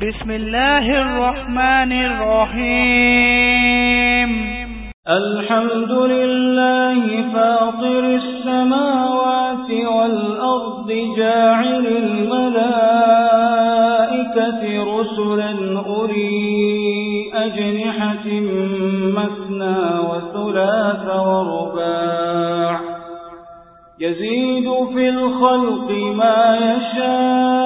بسم الله الرحمن الرحيم الحمد لله فاطر السماوات والأرض جاعل الملائكة رسلا أولي أجنحة مثنى وثلاث ورباع يزيد في الخلق ما يشاء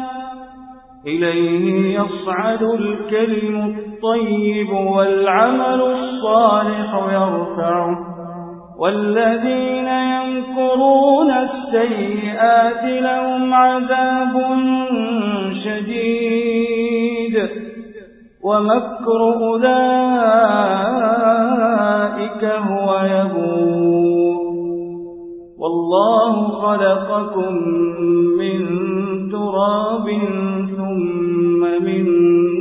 إليه يصعد الكلم الطيب والعمل الصالح يرفعه. والذين ينكرون السيئات لهم عذاب شديد. ومكر أولئك هو يبور. والله خلقكم من تراب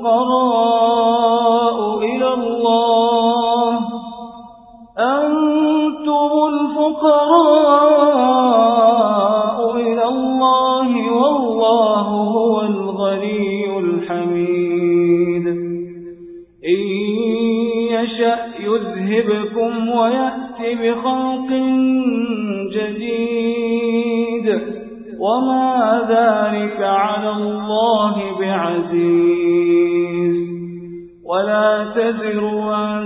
الفقراء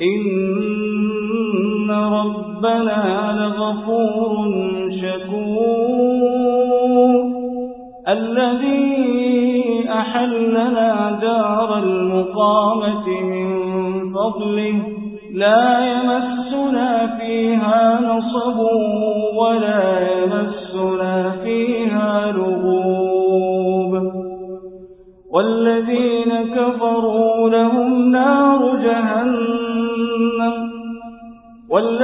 إن ربنا لغفور شكور الذي أحلنا دار المقامة من فضله لا يمسنا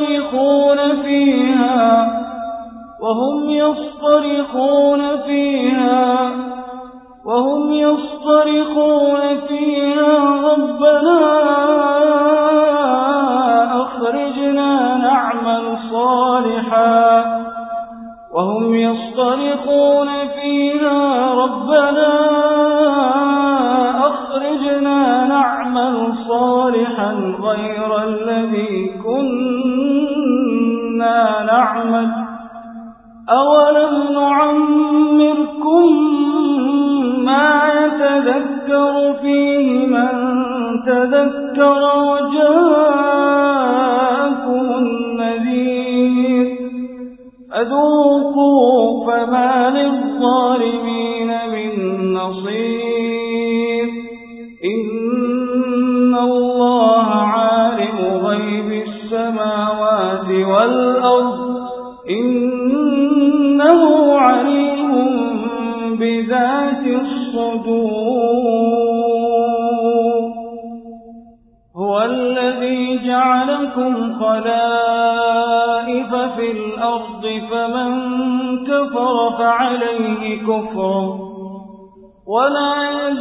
يصطرخون فيها وهم يصطرخون فيها وهم يصطرخون فيها. ربنا أخرجنا نعمل صالحا. وهم يصطرخون غير الذي كنا نعمل. أولم نعمركم ما يتذكر فيه من تذكر وجاءكم النذير. فذوقوا والأرض إنه عليم بذات الصدور. هو الذي جعلكم خلائف في الأرض فمن كفر فعليه كفر. ولا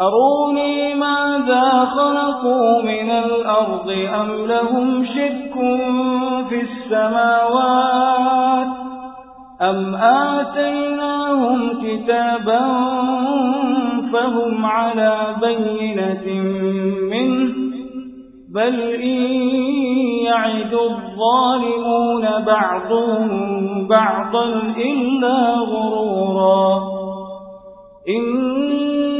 أروني ماذا خلقوا من الأرض أم لهم شك في السماوات أم آتيناهم كتابا فهم على بينة منه بل إن يعد الظالمون بعضهم بعضا إلا غرورا إن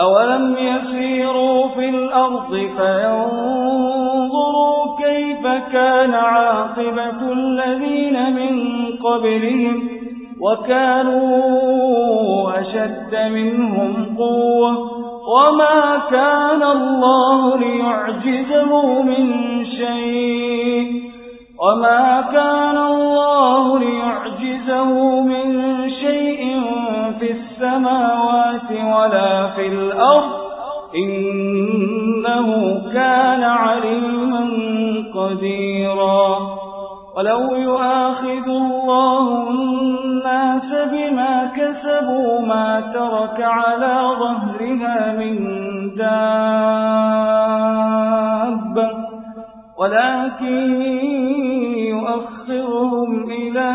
أولم يسيروا في الأرض فينظروا كيف كان عاقبة الذين من قبلهم وكانوا أشد منهم قوة وما كان الله ليعجزه من شيء وما كان الله ليعجزه من شيء السماوات ولا في الأرض إنه كان عليما قديرا. ولو يؤاخذ الله الناس بما كسبوا ما ترك على ظهرها من دابة ولكن يؤخرهم إلى